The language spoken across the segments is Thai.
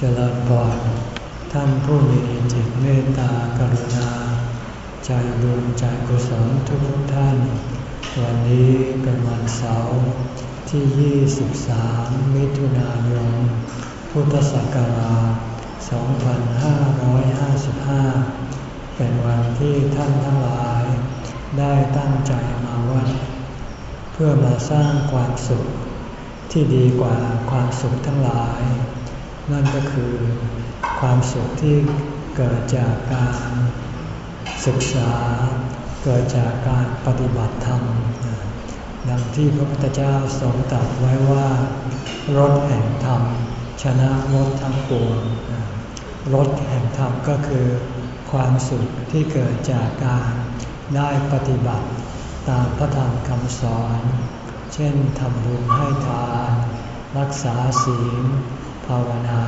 เจริญพรท่านผู้มีจิตเมตตากรุณา ใจบุญใจกุศลทุกท่าน วันนี้เป็นวันเสาร์ที่ 23 มิถุนายน พุทธศักราช 2555 เป็นวันที่ท่านทั้งหลาย ได้ตั้งใจมาวัด เพื่อมาสร้างความสุขที่ดีกว่าความสุขทั้งหลาย นั่นก็คือความสุขที่เกิดจากการศึกษา เกิดจากการปฏิบัติธรรม ดังที่พระพุทธเจ้าทรงตรัสไว้ว่ารถแห่งธรรม ชนะรถทั้งปวงรถแห่งธรรมก็คือความสุขที่เกิดจากการได้ปฏิบัติตามพระธรรมคำสอน เช่นทำบุญให้ทาน รักษาศีล ภาวนา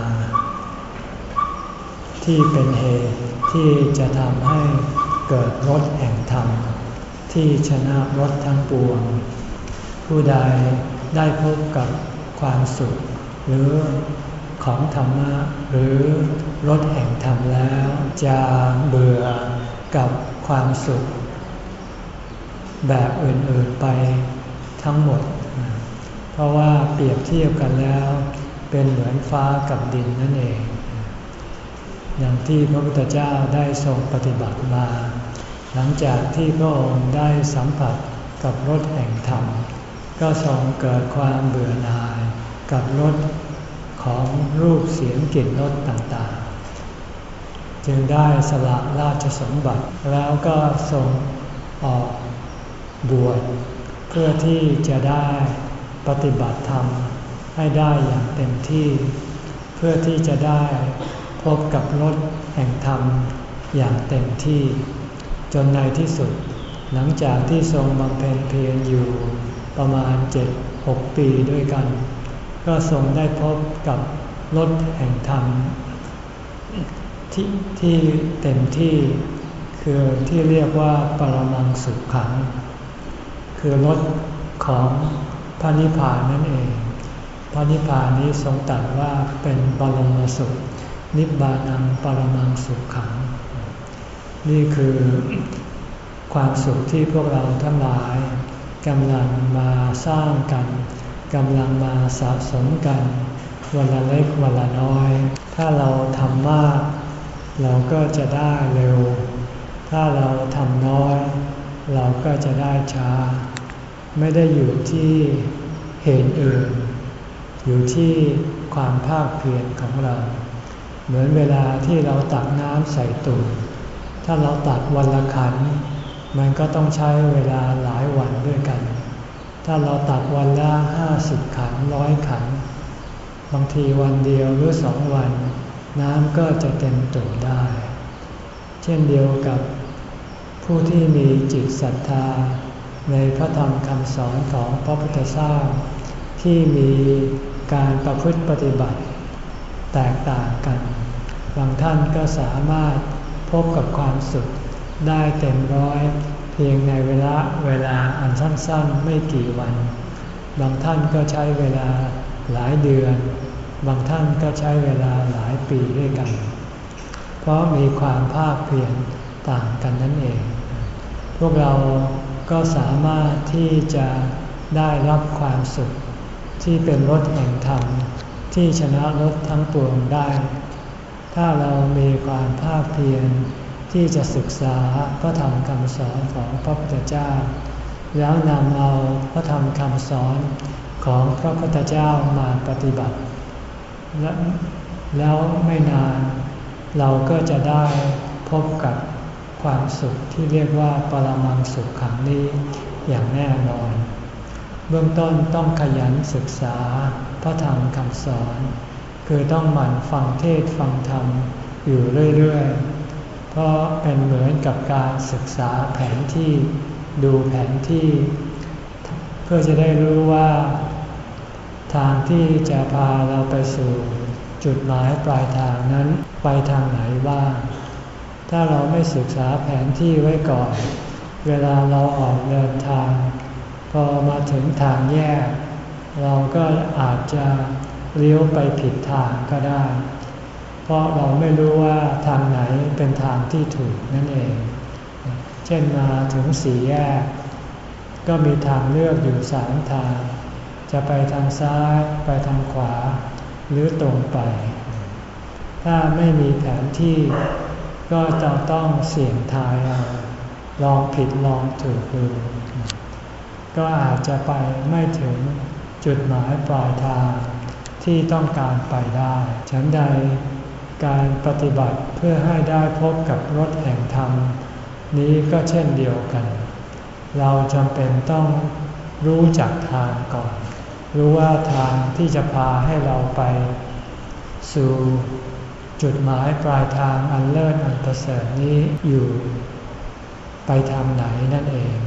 ที่เป็นเหตุที่จะทำให้เกิดรถแห่งธรรม ที่ชนะรถทั้งปวง ผู้ใดได้พบกับความสุข หรือของธรรมะหรือรถแห่งธรรมแล้ว จะเบื่อกับความสุข แบบอื่นๆไปทั้งหมด เพราะว่าเปรียบเทียบกันแล้ว เป็นเหมือนฟ้ากับดินนั่นเอง อย่างที่พระพุทธเจ้าได้ทรงปฏิบัติมา หลังจากที่พระองค์ได้สัมผัสกับรถแห่งธรรม ก็ทรงเกิดความเบื่อหน่ายกับรถของรูปเสียงกลิ่นรสต่างๆ จึงได้สละราชสมบัติแล้วก็ทรงออกบวชเพื่อที่จะได้ปฏิบัติธรรม ให้ได้อย่างเต็มที่ เพื่อที่จะได้พบกับรถแห่งธรรมอย่างเต็มที่ จนในที่สุด หลังจากที่ทรงบำเพ็ญเพียรอยู่ประมาณเจ็ดหกปีด้วยกัน ก็ทรงได้พบกับรถแห่งธรรมที่ที่เต็มที่คือที่เรียกว่าปรมังสุขขัง คือรถของพระนิพพานนั่นเอง พระนิพพานนี้ทรงตรัสว่าเป็นบรมสุข นิบานังปรมังสุขขัง นี่คือความสุขที่พวกเราทั้งหลายกำลังมาสร้างกันกำลังมาสะสมกัน วันละเล็กวันละน้อย ถ้าเราทำมาก เราก็จะได้เร็ว ถ้าเราทำน้อย เราก็จะได้ช้า ไม่ได้อยู่ที่เหตุอื่น อยู่ที่ความภาคเพียรของเรา เหมือนเวลาที่เราตักน้ำใส่ตุ่มถ้าเราตักวันละขัน มันก็ต้องใช้เวลาหลายวันด้วยกัน ถ้าเราตักวันละห้าสิบขันร้อยขัน บางทีวันเดียวหรือสองวัน น้ำก็จะเต็มตุ่มได้ เช่นเดียวกับผู้ที่มีจิตศรัทธา ในพระธรรมคำสอนของพระพุทธเจ้าที่มี การประพฤติปฏิบัติแตกต่างกัน บางท่านก็สามารถพบกับความสุขได้เต็มร้อยเพียงในเวลาเวลาอันสั้นๆไม่กี่วัน บางท่านก็ใช้เวลาหลายเดือน บางท่านก็ใช้เวลาหลายปีด้วยกัน เพราะมีความภาคเพียรต่างกันนั่นเอง พวกเราก็สามารถที่จะได้รับความสุข ที่เป็นรถแห่งธรรมที่ชนะรถทั้งปวงได้ ถ้าเรามีความภาคเพียรที่จะศึกษาพระธรรมคำสอนของพระพุทธเจ้า แล้วนำเอาพระธรรมคำสอนของพระพุทธเจ้ามาปฏิบัติ และแล้วไม่นานเราก็จะได้พบกับความสุขที่เรียกว่าปรมังสุขขังนี้อย่างแน่นอน เบื้องต้นต้องขยันศึกษาพระธรรมคำสอน คือต้องหมั่นฟังเทศฟังธรรมอยู่เรื่อยๆ เพราะเป็นเหมือนกับการศึกษาแผนที่ดูแผนที่ เพื่อจะได้รู้ว่า ทางที่จะพาเราไปสู่จุดหมายปลายทางนั้นไปทางไหนบ้าง ถ้าเราไม่ศึกษาแผนที่ไว้ก่อน เวลาเราออกเดินทาง พอมาถึงทางแยก เราก็อาจจะเลี้ยวไปผิดทางก็ได้ เพราะเราไม่รู้ว่าทางไหนเป็นทางที่ถูกนั่นเอง เช่นมาถึงสี่แยก ก็มีทางเลือกอยู่สามทาง จะไปทางซ้ายไปทางขวา หรือตรงไป ถ้าไม่มีแผนที่ก็จะต้องเสี่ยงทายเอาลองผิดลองถูกดู ก็อาจจะไปไม่ถึงจุดหมายปลายทางที่ต้องการไปได้ ฉันใดการปฏิบัติเพื่อให้ได้พบกับรถแห่งธรรม นี้ก็เช่นเดียวกัน เราจำเป็นต้องรู้จักทางก่อน รู้ว่าทางที่จะพาให้เราไป สู่จุดหมายปลายทางอันเลิศอันประเสริฐนี้อยู่ ไปทางไหนนั่นเอง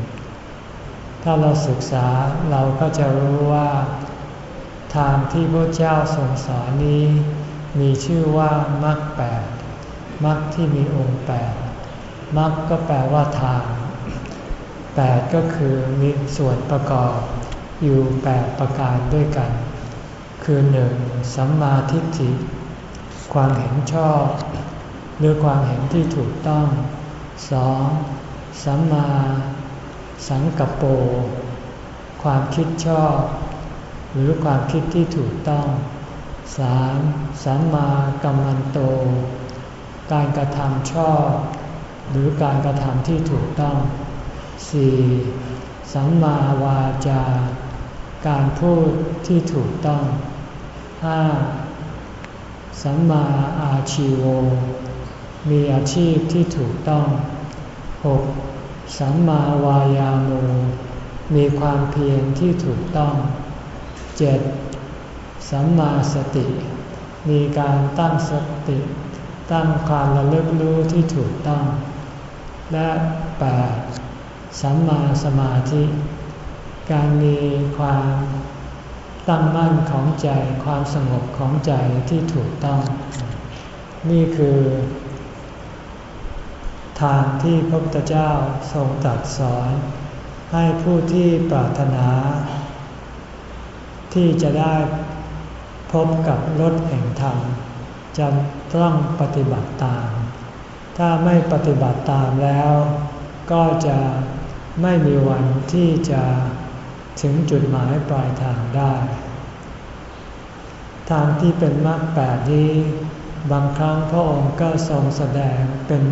ถ้าเราศึกษาเราก็จะรู้ว่า ทางที่พระเจ้าทรงสอนนี้ มีชื่อว่ามรรคแปดมรรคที่มีองค์แปดมรรคก็แปลว่าทางแปดก็คือมีส่วนประกอบอยู่แปดประการด้วยกัน คือหนึ่งสัมมาทิฏฐิความเห็นชอบ หรือความเห็นที่ถูกต้องสองสัมมา สังกัปโป ความคิดชอบ หรือความคิดที่ถูกต้องสามสัมมากัมมันโต การกระทำชอบ หรือการกระทำที่ถูกต้องสี่สัมมาวาจา การพูดที่ถูกต้องห้าสัมมาอาชีโว มีอาชีพที่ถูกต้อง 6. สัมมาวายาโมมีความเพียรที่ถูกต้อง 7. สัมมาสติ มีการตั้งสติ ตั้งความระลึกรู้ที่ถูกต้อง และ 8. สัมมาสมาธิ การมีความตั้งมั่นของใจความสงบของใจที่ถูกต้อง นี่คือ ทางที่พระพุทธเจ้าทรงตรัสสอน ให้ผู้ที่ปรารถนา ที่จะได้พบกับรถแห่งธรรมจะต้องปฏิบัติตาม ถ้าไม่ปฏิบัติตามแล้ว ก็จะไม่มีวันที่จะถึงจุดหมายปลายทางได้ ทางที่เป็นมรรคแปดนี้ บางครั้งพระองค์ก็ทรงแสดงเป็น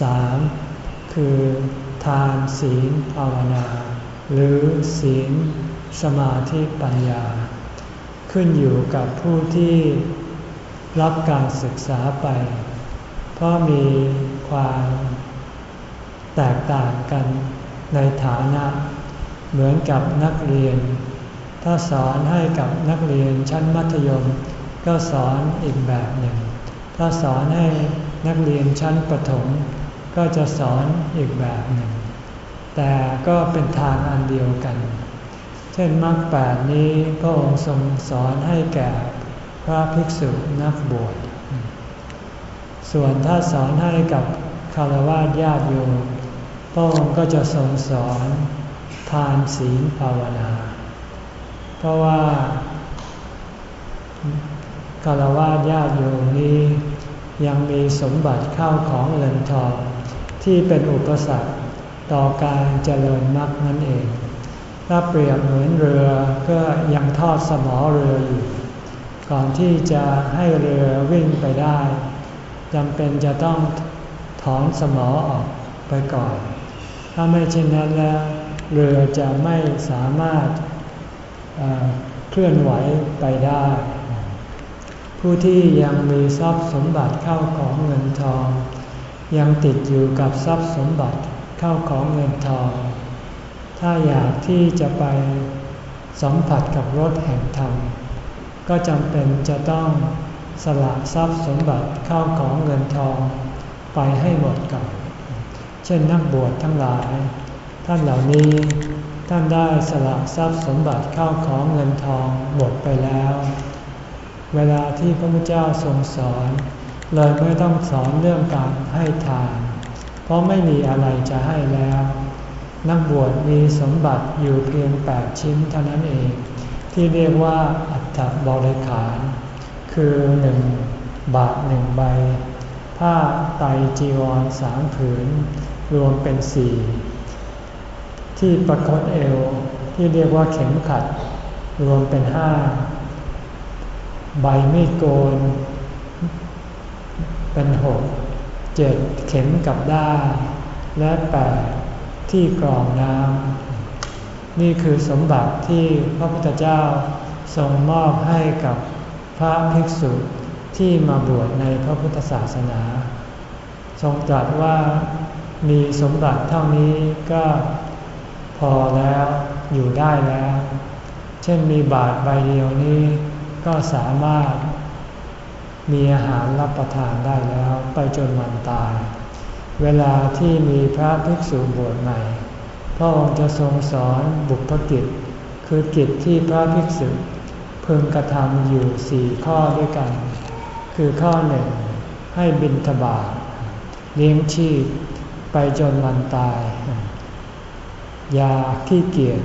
สามคือทานศีลภาวนา หรือศีลสมาธิปัญญา ขึ้นอยู่กับผู้ที่รับการศึกษาไป เพราะมีความแตกต่างกันในฐานะ เหมือนกับนักเรียน ถ้าสอนให้กับนักเรียนชั้นมัธยม ก็สอนอีกแบบหนึ่ง ถ้าสอนให้นักเรียนชั้นประถม ก็จะสอนอีกแบบหนึ่ง แต่ก็เป็นทางอันเดียวกัน เช่นมรรคแปดนี้พระองค์ทรงสอนให้แก่พระภิกษุนักบวช ส่วนถ้าสอนให้กับคารวะญาติโยมพระองค์ก็จะทรงสอนทานศีลภาวนา เพราะว่าคารวะญาติโยมนี้ยังมีสมบัติเข้าของเงินทอง ที่เป็นอุปสรรคต่อการเจริญมรรคนั่นเอง ถ้าเปรียบเหมือนเรือก็ยังทอดสมอเรืออยู่ ก่อนที่จะให้เรือวิ่งไปได้จำเป็นจะต้องถอนสมอออกไปก่อน ถ้าไม่เช่นนั้นแล้ว เรือจะไม่สามารถเคลื่อนไหวไปได้ ผู้ที่ยังมีทรัพย์สมบัติเข้าของเงินทอง ยังติดอยู่กับทรัพย์สมบัติเข้าของเงินทอง ถ้าอยากที่จะไปสัมผัสกับรถแห่งธรรม ก็จำเป็นจะต้องสละทรัพย์สมบัติเข้าของเงินทอง ไปให้หมดก่อนเช่นนักบวชทั้งหลาย ท่านเหล่านี้ท่านได้สละทรัพย์สมบัติเข้าของเงินทองหมดไปแล้ว เวลาที่พระพุทธเจ้าทรงสอน เลยไม่ต้องสอนเรื่องการให้ทาน เพราะไม่มีอะไรจะให้แล้ว นักบวชมีสมบัติอยู่เพียงแปดชิ้นเท่านั้นเอง ที่เรียกว่าอัตบริขาร คือหนึ่งบาทหนึ่งใบ ผ้าไตจีวรสามผืน รวมเป็นสี่ที่ประคตเอวที่เรียกว่าเข็มขัด รวมเป็นห้าใบมีดโกน เป็นหกเจ็ดเข็มกับด้าและแปดที่กรองน้ำนี่คือสมบัติที่พระพุทธเจ้าทรงมอบให้กับพระภิกษุที่มาบวชในพระพุทธศาสนา ทรงตรัสว่ามีสมบัติเท่านี้ก็พอแล้วอยู่ได้แล้ว เช่นมีบาทใบเดียวนี้ก็สามารถ มีอาหารรับประทานได้แล้วไปจนวันตาย เวลาที่มีพระภิกษุบวชใหม่ พระองค์จะทรงสอนบุพกิจ คือกิจที่พระภิกษุพึงกระทำอยู่สี่ข้อด้วยกัน คือข้อหนึ่งให้บิณฑบาตเลี้ยงชีพไปจนวันตาย อย่าขี้เกียจ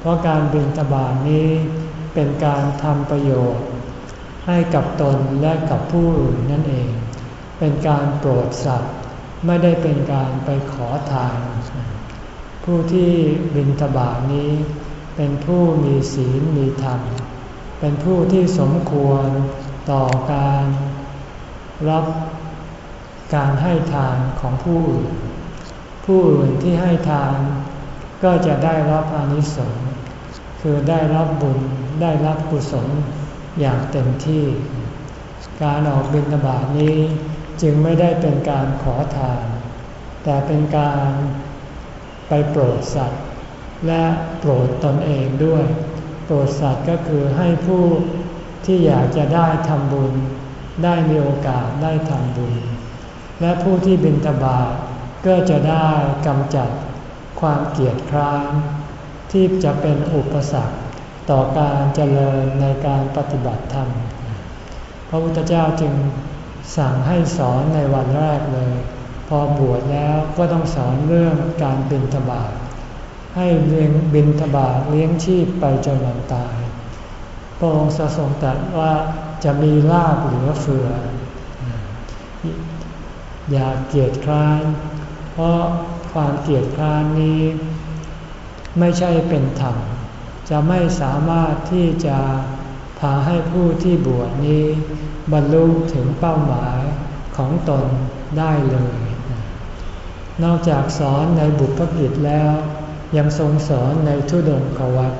เพราะการบิณฑบาตนี้เป็นการทำประโยชน์ ให้กับตนและกับผู้อื่นนั่นเอง เป็นการโปรดสัตว์ ไม่ได้เป็นการไปขอทาน ผู้ที่บิณฑบาตนี้ เป็นผู้มีศีลมีธรรม เป็นผู้ที่สมควรต่อการรับการให้ทานของผู้อื่น ผู้อื่นที่ให้ทานก็จะได้รับอนิสงส์คือได้รับบุญได้รับกุศล อย่างเต็มที่ การออกบิณฑบาตนี้จึงไม่ได้เป็นการขอทาน แต่เป็นการไปโปรดสัตว์ และโปรดตนเองด้วย โปรดสัตว์ก็คือให้ผู้ที่อยากจะได้ทำบุญ ได้มีโอกาสได้ทำบุญ และผู้ที่บิณฑบาตก็จะได้กำจัดความเกียดคร้านที่จะเป็นอุปสรรค ต่อการเจริญในการปฏิบัติธรรม พระพุทธเจ้าจึงสั่งให้สอนในวันแรกเลย พอบวชแล้วก็ต้องสอนเรื่องการบิณฑบาตให้เลี้ยงบิณฑบาตเลี้ยงชีพไปจนวันตาย พระองค์ทรงตรัสว่าจะมีลาบเหลือเฟือ อย่าเกียจคร้าน เพราะความเกียจคร้านนี้ ไม่ใช่เป็นธรรม จะไม่สามารถที่จะพาให้ผู้ที่บวชนี้ บรรลุถึงเป้าหมายของตนได้เลย นอกจากสอนในบุพกิจแล้ว ยังทรงสอนในทุดงกวัต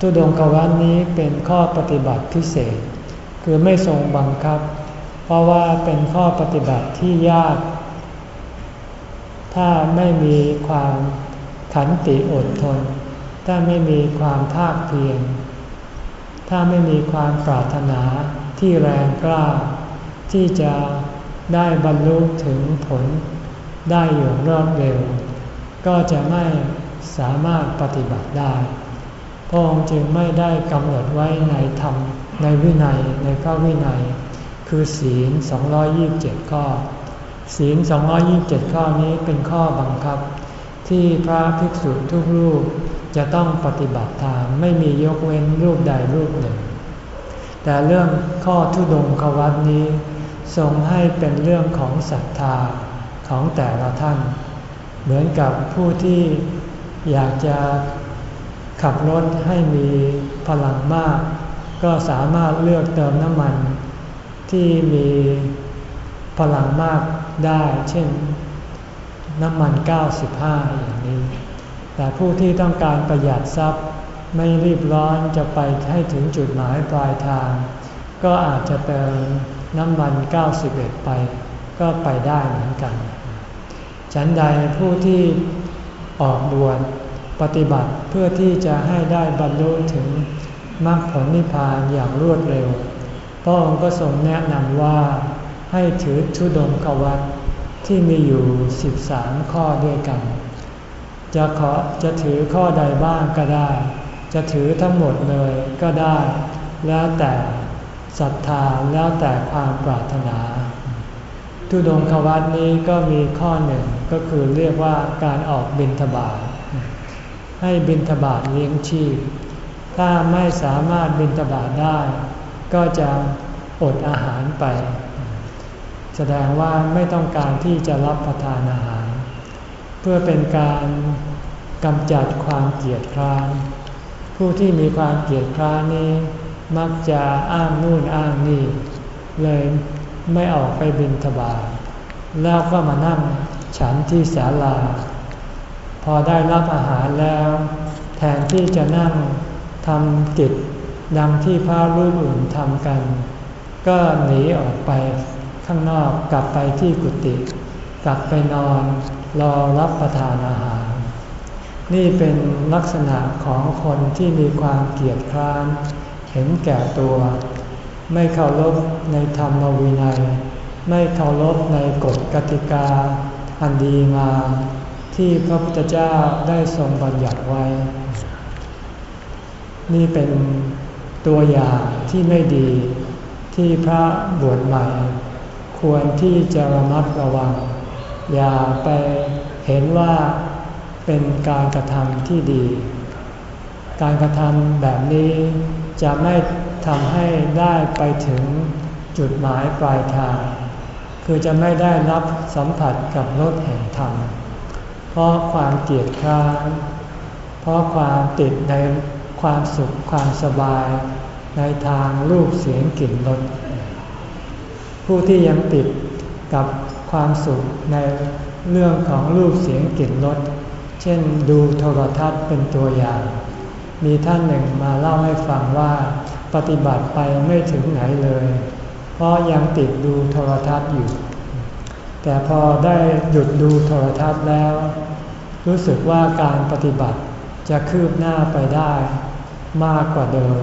ทุดงกวัตนี้เป็นข้อปฏิบัติพิเศษ คือไม่ทรงบังคับ เพราะว่าเป็นข้อปฏิบัติที่ยาก ถ้าไม่มีความขันติอดทน ถ้าไม่มีความภาคเพียร ถ้าไม่มีความปรารถนาที่แรงกล้า ที่จะได้บรรลุถึงผลได้อย่างรวดเร็ว ก็จะไม่สามารถปฏิบัติได้พระองค์จึงไม่ได้กำหนดไว้ในธรรมในวินัยในข้อวินัย คือศีล 227 ข้อ ศีล 227 ข้อนี้เป็นข้อบังคับ ที่พระภิกษุทุกรูป จะต้องปฏิบัติตามไม่มียกเว้นรูปใดรูปหนึ่ง แต่เรื่องข้อทุดงควัตนี้ ทรงให้เป็นเรื่องของศรัทธาของแต่ละท่าน เหมือนกับผู้ที่อยากจะขับรถให้มีพลังมาก ก็สามารถเลือกเติมน้ำมัน ที่มีพลังมากได้ เช่น น้ำมัน 95 อย่างนี้ แต่ผู้ที่ต้องการประหยัดทรัพย์ ไม่รีบร้อนจะไปให้ถึงจุดหมายปลายทาง ก็อาจจะเติมน้ำมัน 91 ไป ก็ไปได้เหมือนกัน ฉันใดผู้ที่ออกบวชปฏิบัติเพื่อที่จะให้ได้บรรลุถึงมรรคผลนิพพานอย่างรวดเร็ว พระองค์ก็ทรงแนะนำว่าให้ถือชุดงกวัตที่มีอยู่ 13 ข้อด้วยกัน จะขอจะถือข้อใดบ้างก็ได้ จะถือทั้งหมดเลยก็ได้ แล้วแต่ศรัทธาแล้วแต่ความปรารถนา ทุดงควัตนี้ก็มีข้อหนึ่งก็คือเรียกว่าการออกบินทบาทให้บินทบาทเลี้ยงชีพ ถ้าไม่สามารถบินทบาทได้ ก็จะอดอาหารไป แสดงว่าไม่ต้องการที่จะรับประทานอาหาร เพื่อเป็นการกำจัดความเกลียดคร้าน ผู้ที่มีความเกลียดคร้านนี้ มักจะอ้างนู่นอ้างนี่ เลยไม่ออกไปบินทบาทแล้วก็มานั่งฉันที่ศาลา พอได้รับอาหารแล้ว แทนที่จะนั่งทำกิจดังที่พระรูปอื่นทำกัน ก็หนีออกไปข้างนอกกลับไปที่กุฏิกลับไปนอน รอรับประทานอาหาร นี่เป็นลักษณะของคนที่มีความเกียดคร้าน เห็นแก่ตัว ไม่เคารพในธรรมวินัย ไม่เคารพในกฎกติกา อันดีงามที่พระพุทธเจ้าได้ทรงบัญญัติไว้ นี่เป็นตัวอย่างที่ไม่ดีที่พระบวชใหม่ ควรที่จะระมัดระวัง อย่าไปเห็นว่าเป็นการกระทำที่ดี การกระทำแบบนี้จะไม่ทำให้ได้ไปถึงจุดหมายปลายทาง คือจะไม่ได้รับสัมผัสกับรสแห่งธรรม เพราะความเกลียดคร้าน เพราะความติดในความสุขความสบายในทางรูปเสียงกลิ่นรสผู้ที่ยังติดกับ ความสุขในเรื่องของรูปเสียงกลิ่นรสเช่นดูโทรทัศน์เป็นตัวอย่าง มีท่านหนึ่งมาเล่าให้ฟังว่า ปฏิบัติไปไม่ถึงไหนเลย เพราะยังติดดูโทรทัศน์อยู่ แต่พอได้หยุดดูโทรทัศน์แล้ว รู้สึกว่าการปฏิบัติจะคืบหน้าไปได้มากกว่าเดิม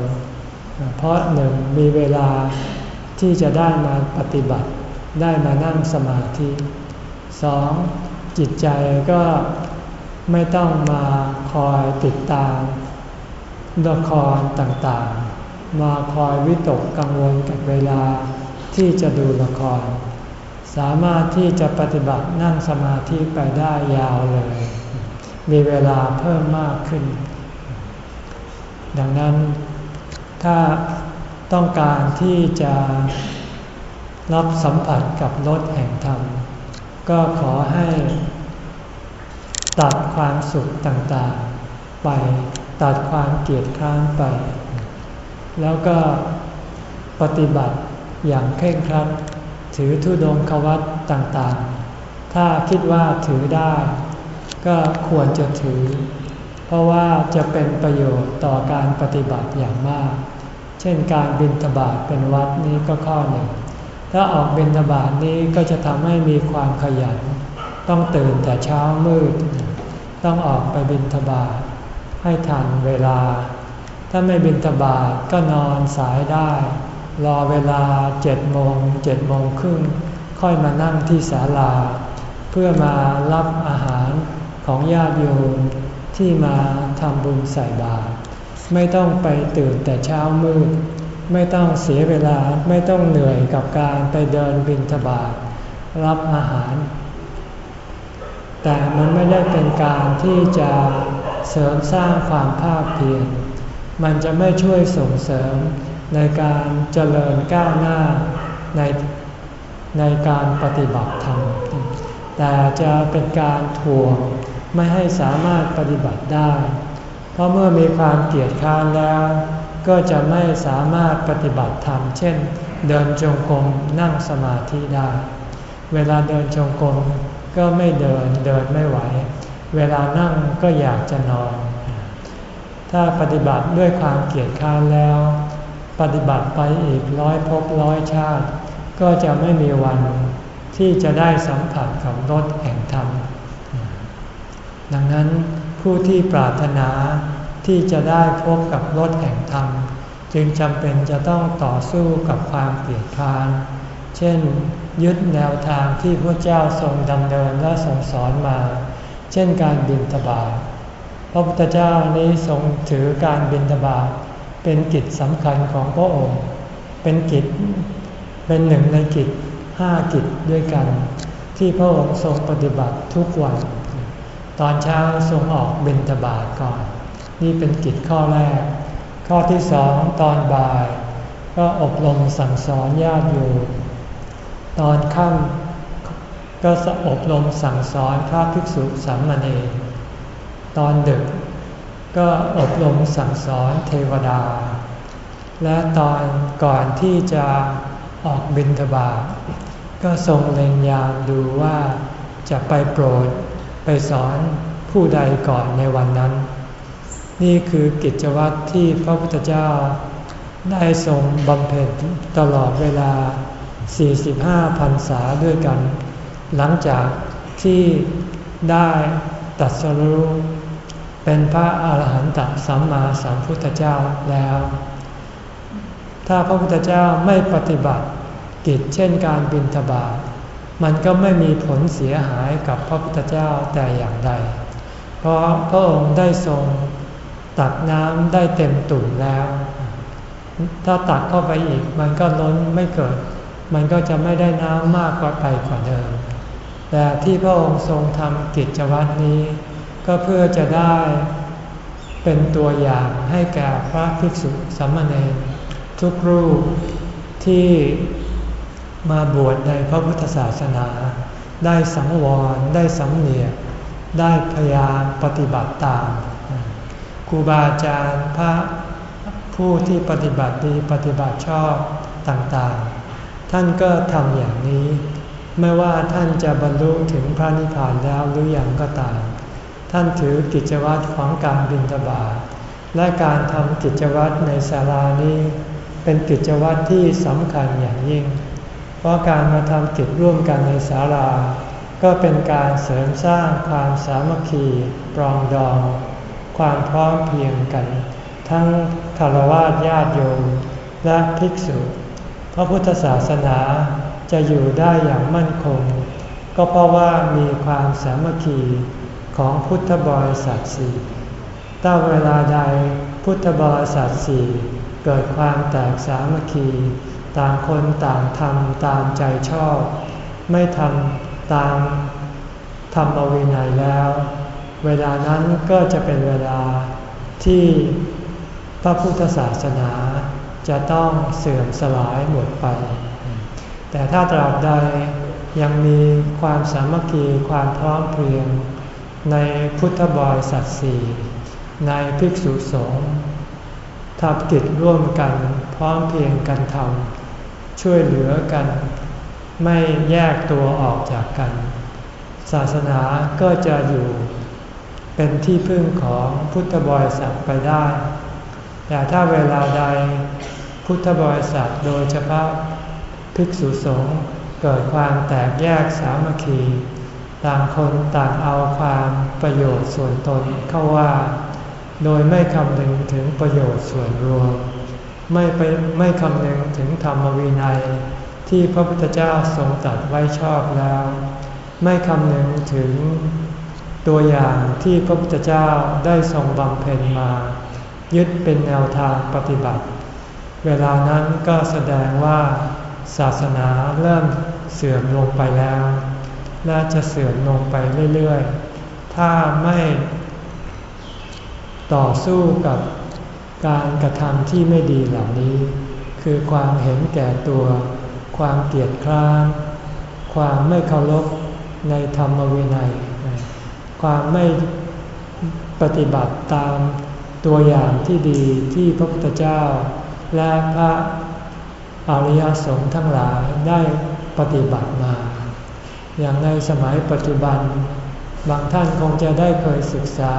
เพราะหนึ่งมีเวลาที่จะได้มาปฏิบัติ ได้มานั่งสมาธิสองจิตใจก็ไม่ต้องมาคอยติดตามละครต่างๆ มาคอยวิตกกังวลกับเวลาที่จะดูละคร สามารถที่จะปฏิบัตินั่งสมาธิไปได้ยาวเลย มีเวลาเพิ่มมากขึ้น ดังนั้นถ้าต้องการที่จะ รับสัมผัสกับรสแห่งธรรม ก็ขอให้ ตัดความสุขต่างๆ ไปตัดความเกลียดคร้านไป แล้วก็ปฏิบัติอย่างเคร่งครัด ถือทุดงควัตต่างๆ ถ้าคิดว่าถือได้ ก็ควรจะถือ เพราะว่าจะเป็นประโยชน์ต่อการปฏิบัติอย่างมาก เช่นการบินทบาทเป็นวัดนี้ก็ข้อหนึ่ง ถ้าออกบินทบาทนี้ก็จะทำให้มีความขยัน ต้องตื่นแต่เช้ามืด ต้องออกไปบินทบาทให้ทันเวลา ถ้าไม่บินทบาทก็นอนสายได้ รอเวลาเจ็ดโมงเจ็ดโมงครึ่งค่อยมานั่งที่ศาลา เพื่อมารับอาหารของญาติโยมที่มาทำบุญใส่บาตรไม่ต้องไปตื่นแต่เช้ามืด ไม่ต้องเสียเวลาไม่ต้องเหนื่อยกับการไปเดินบินทบาทรับอาหาร แต่มันไม่ได้เป็นการที่จะเสริมสร้างความภาคเพียรมันจะไม่ช่วยส่งเสริมในการเจริญก้าวหน้าในในการปฏิบัติธรรม แต่จะเป็นการถ่วงไม่ให้สามารถปฏิบัติได้ เพราะเมื่อมีความเกียดค้านแล้ว ก็จะไม่สามารถปฏิบัติธรรม เช่น เดินจงกรมนั่งสมาธิได้ เวลาเดินจงกรมก็ไม่เดินเดินไม่ไหว เวลานั่งก็อยากจะนอน ถ้าปฏิบัติด้วยความเกียดค้านแล้ว ปฏิบัติไปอีกร้อยภพร้อยชาติ ก็จะไม่มีวันที่จะได้สัมผัสกับรสแห่งธรรม ดังนั้นผู้ที่ปรารถนา ที่จะได้พบกับรสแห่งธรรม จึงจำเป็นจะต้องต่อสู้กับความเกลียดค้าน เช่น ยึดแนวทางที่พระเจ้าทรงดำเนินและทรงสอนมา เช่นการบินทบาทพระพุทธเจ้านี้ทรงถือการบินทบาทเป็นกิจสำคัญของพระองค์ เป็นกิจเป็นหนึ่งในกิจห้ากิจด้วยกัน ที่พระองค์ทรงปฏิบัติทุกวัน ตอนเช้าทรงออกบินทบาทก่อน นี่เป็นกิจข้อแรก ข้อที่สองตอนบ่าย ก็อบรมสั่งสอนญาติอยู่ตตอนค่ำก็อบรมสั่งสอนพระภิกษุสามเณรตอนดึก ก็อบรมสั่งสอนเทวดา และตอนก่อนที่จะออกบินทบาทก็ทรงเล็งยามดูว่าจะไปโปรดไปสอนผู้ใดก่อนในวันนั้น นี่คือกิจวัตรที่พระพุทธเจ้าได้ทรงบำเพ็ญตลอดเวลา 45พรรษาด้วยกัน หลังจากที่ได้ตัดสรู้เป็นพระอาหารหันตสัมมาสัมพุทธเจ้าแล้ว ถ้าพระพุทธเจ้าไม่ปฏิบัติกิจเช่นการบินทบาทมันก็ไม่มีผลเสียหายกับพระพุทธเจ้าแต่อย่างใด เพราะพระองค์ได้ทรง ตักน้ำได้เต็มตุ่มแล้ว ถ้าตักเข้าไปอีกมันก็ล้นไม่เกิด มันก็จะไม่ได้น้ำมากกว่าไปกว่าเดิม แต่ที่พระองค์ทรงทำกิจวัตรนี้ ก็เพื่อจะได้เป็นตัวอย่างให้แก่พระภิกษุสามเณรทุกรูปที่มาบวชในพระพุทธศาสนา ได้สังวร ได้สำเนียก ได้พยายามปฏิบัติตาม ครูบาอาจารย์พระผู้ที่ปฏิบัติดีปฏิบัติชอบต่างๆ ท่านก็ทำอย่างนี้ ไม่ว่าท่านจะบรรลุถึงพระนิพพานแล้วหรืออยังก็ตาม ท่านถือกิจวัตรของการบิณฑบาตและการทำกิจวัตรในศาลานี้ เป็นกิจวัตรที่สำคัญอย่างยิ่ง เพราะการมาทำกิจร่วมกันในศาลา ก็เป็นการเสริมสร้างความสามัคคีปรองดอง ความพร้อมเพียงกัน ทั้งคารวะญาติโยมและภิกษุ พระพุทธศาสนาจะอยู่ได้อย่างมั่นคง ก็เพราะว่ามีความสามัคคีของพุทธบริษัทสี่ถ้าเวลาใดพุทธบริษัทสี่เกิดความแตกสามัคคี ต่างคนต่างทำตามใจชอบ ไม่ทำตามธรรมวินัยแล้ว เวลานั้นก็จะเป็นเวลาที่พระพุทธศาสนาจะต้องเสื่อมสลายหมดไป แต่ถ้าตราบใดยังมีความสามัคคีความพร้อมเพรียงในพุทธบริษัทสี่ในภิกษุสงฆ์ทำกิจร่วมกันพร้อมเพียงกันทำช่วยเหลือกัน ไม่แยกตัวออกจากกัน ศาสนาก็จะอยู่ เป็นที่พึ่งของพุทธบริษัทไปได้ แต่ถ้าเวลาใดพุทธบริษัทโดยเฉพาะภิกษุสงฆ์เกิดความแตกแยกสามัคคี ต่างคนต่างเอาความประโยชน์ส่วนตนเข้าว่า โดยไม่คำนึงถึงประโยชน์ส่วนรวม ไม่ไปไม่คำนึงถึงธรรมวินัย ที่พระพุทธเจ้าทรงตรัสไว้ชอบแล้ว ไม่คำนึงถึง ตัวอย่างที่พระพุทธเจ้าได้ทรงบำเพ็ญมา ยึดเป็นแนวทางปฏิบัติ เวลานั้นก็แสดงว่าศาสนาเริ่มเสื่อมลงไปแล้ว และจะเสื่อมลงไปเรื่อยๆ ถ้าไม่ต่อสู้กับการกระทำที่ไม่ดีเหล่านี้ คือความเห็นแก่ตัว ความเกลียดคร้าน ความไม่เคารพในธรรมวินัย ความไม่ปฏิบัติตามตัวอย่างที่ดีที่พระพุทธเจ้า และพระอริยสงฆ์ทั้งหลายได้ปฏิบัติมา อย่างในสมัยปัจจุบัน บางท่านคงจะได้เคยศึกษา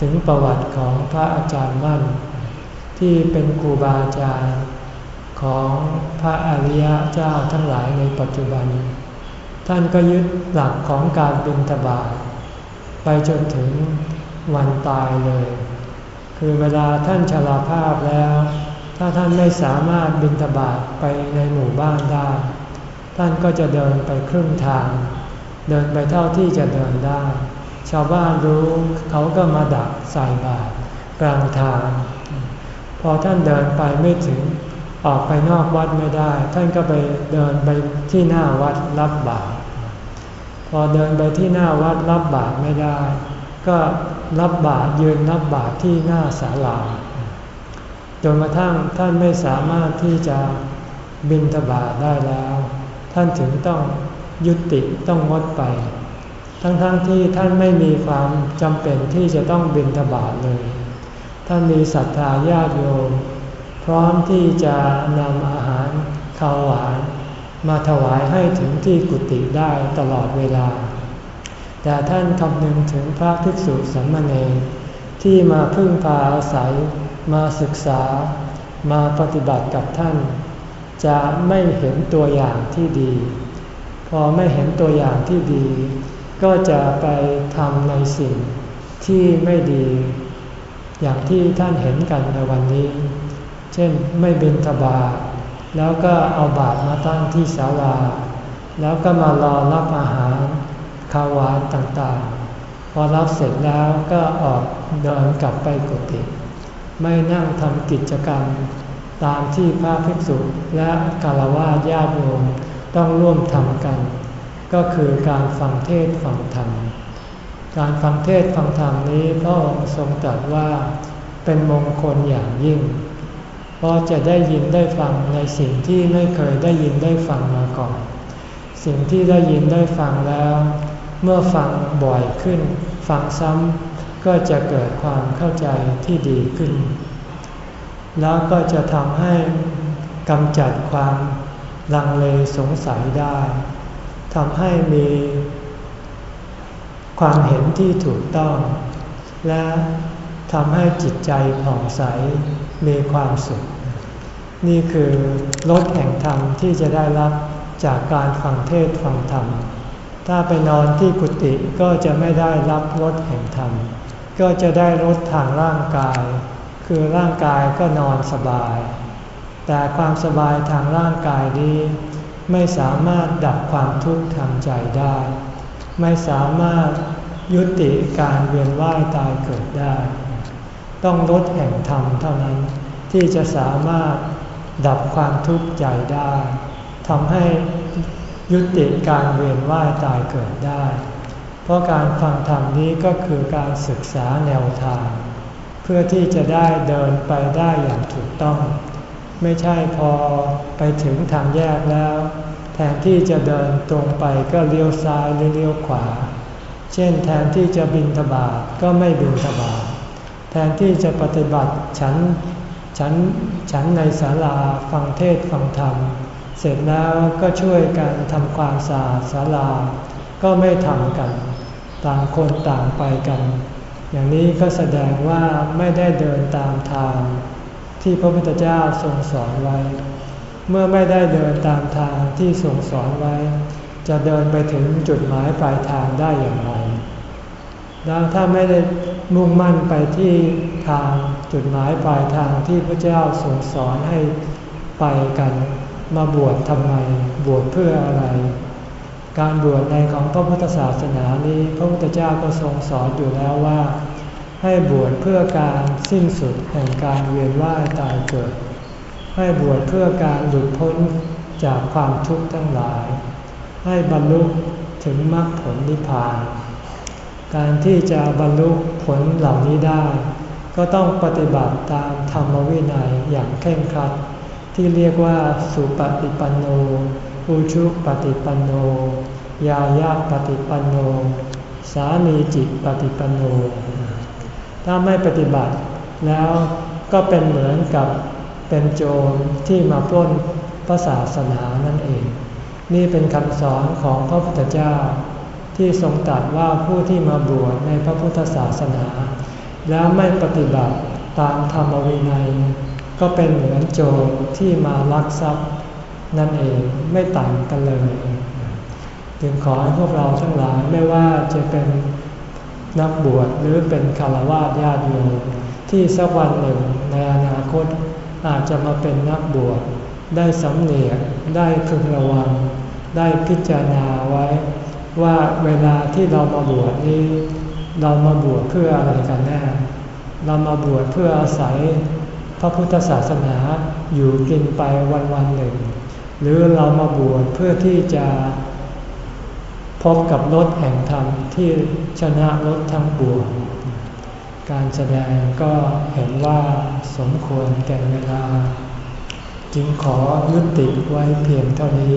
ถึงประวัติของพระอาจารย์มั่น ที่เป็นครูบาอาจารย์ของพระอริยเจ้าทั้งหลายในปัจจุบัน ท่านก็ยึดหลักของการบิณฑบาต ไปจนถึงวันตายเลย คือเวลาท่านชราภาพแล้ว ถ้าท่านไม่สามารถบิณฑบาตไปในหมู่บ้านได้ ท่านก็จะเดินไปครึ่งทาง เดินไปเท่าที่จะเดินได้ ชาวบ้านรู้เขาก็มาดักใส่บาตรกลางทาง พอท่านเดินไปไม่ถึงออกไปนอกวัดไม่ได้ ท่านก็ไปเดินไปที่หน้าวัดรับบาตร พอเดินไปที่หน้าวัดรับบาตรไม่ได้ ก็รับบาตรยืนรับบาตรที่หน้าศาลาจนกระทั่งท่านไม่สามารถที่จะบินทบาทได้แล้วท่านท่านถึงต้องยุติต้องงดไป ทั้งๆทที่ท่านไม่มีความจำเป็นที่จะต้องบินทบาทเลย ท่านมีศรัทธาญาติโยม พร้อมที่จะนำอาหารข้าวหวาน มาถวายให้ถึงที่กุฏิได้ตลอดเวลา แต่ท่านคำนึงถึงพระภิกษุสัมมาเนที่มาพึ่งพาอาศัย มาศึกษา มาปฏิบัติกับท่าน จะไม่เห็นตัวอย่างที่ดี พอไม่เห็นตัวอย่างที่ดี ก็จะไปทำในสิ่งที่ไม่ดี อย่างที่ท่านเห็นกันในวันนี้ เช่นไม่บินทบาท แล้วก็เอาบาตรมาตั้งที่ศาลา แล้วก็มารอรับอาหารขาวหวานต่างๆ พอรับเสร็จแล้วก็ออกเดินกลับไปกุฏิไม่นั่งทำกิจกรรม ตามที่พระภิกษุและกาลวะญาติโยมต้องร่วมทำกัน ก็คือการฟังเทศฟังธรรม การฟังเทศฟังธรรมนี้พระองค์ทรงตรัสว่าเป็นมงคลอย่างยิ่ง เพราะจะได้ยินได้ฟังในสิ่งที่ไม่เคยได้ยินได้ฟังมาก่อน สิ่งที่ได้ยินได้ฟังแล้ว เมื่อฟังบ่อยขึ้น ฟังซ้ำก็จะเกิดความเข้าใจที่ดีขึ้น แล้วก็จะทำให้กำจัดความลังเลสงสัยได้ทำให้มีความเห็นที่ถูกต้อง และทำให้จิตใจผ่องใส มีความสุข นี่คือรสแห่งธรรมที่จะได้รับจากการฟังเทศฟังธรรม ถ้าไปนอนที่กุฏิก็จะไม่ได้รับรสแห่งธรรม ก็จะได้รสทางร่างกาย คือร่างกายก็นอนสบาย แต่ความสบายทางร่างกายนี้ ไม่สามารถดับความทุกข์ทางใจได้ ไม่สามารถยุติการเวียนว่ายตายเกิดได้ ต้องลดแห่งธรรมเท่านั้น ที่จะสามารถดับความทุกข์ใจได้ทำให้ยุติการเวียนว่ายตายเกิดได้ เพราะการฟังธรรมนี้ก็คือการศึกษาแนวทาง เพื่อที่จะได้เดินไปได้อย่างถูกต้อง ไม่ใช่พอไปถึงทางแยกแล้ว แทนที่จะเดินตรงไปก็เลี้ยวซ้ายหรือเลี้ยวขวา เช่นแทนที่จะบินทบาทก็ไม่บินทบาท แทนที่จะปฏิบัติฉันฉันฉันในศาลาฟังเทศฟังธรรม เสร็จแล้วก็ช่วยกันทำความสะอาดศาลา ก็ไม่ทำกัน ต่างคนต่างไปกัน อย่างนี้ก็แสดงว่าไม่ได้เดินตามทาง ที่พระพุทธเจ้าทรงสอนไว้ เมื่อไม่ได้เดินตามทางที่ทรงสอนไว้ จะเดินไปถึงจุดหมายปลายทางได้อย่างไรแล้วถ้าไม่ได้ มุ่งมั่นไปที่ทางจุดหมายปลายทางที่พระเจ้าทรงสอนให้ไปกันมาบวชทำไม บวชเพื่ออะไร การบวชในของพระพุทธศาสนานี้พระพุทธเจ้าก็ทรงสอนอยู่แล้วว่า ให้บวชเพื่อการสิ้นสุดแห่งการเวียนว่ายตายเกิด ให้บวชเพื่อการหลุดพ้นจากความทุกข์ทั้งหลาย ให้บรรลุถึงมรรคผลนิพพาน การที่จะบรรลุผลเหล่านี้ได้ ก็ต้องปฏิบัติตามธรรมวินัยอย่างเคร่งครัด ที่เรียกว่าสุปฏิปันโน อุชุปฏิปันโน ยายาปฏิปันโน สามีจิตปฏิปันโน ถ้าไม่ปฏิบัติแล้วก็เป็นเหมือนกับเป็นโจรที่มาปล้นพระศาสนานั่นเอง นี่เป็นคำสอนของพระพุทธเจ้า ที่ทรงตรัสว่าผู้ที่มาบวชในพระพุทธศาสนา แล้วไม่ปฏิบัติตามธรรมวินัย ก็เป็นเหมือนโจรที่มาลักทรัพย์ นั่นเองไม่ต่างกันเลย จึงขอให้พวกเราทั้งหลายไม่ว่าจะเป็นนักบวชหรือเป็นคารวะญาติโยมที่สักวันหนึ่งในอนาคตอาจจะมาเป็นนักบวชได้สำเนียกได้พึงระวัง ได้พิจารณาไว้ ว่าเวลาที่เรามาบวชนี้ เรามาบวชเพื่ออะไรกันแน่ เรามาบวชเพื่ออาศัยพระพุทธศาสนาอยู่กินไปวันวันหนึ่ง หรือเรามาบวชเพื่อที่จะพบกับรถแห่งธรรมที่ชนะรถทั้งปวง การแสดงก็เห็นว่าสมควรแก่เวลา จึงขอยุติไว้เพียงเท่านี้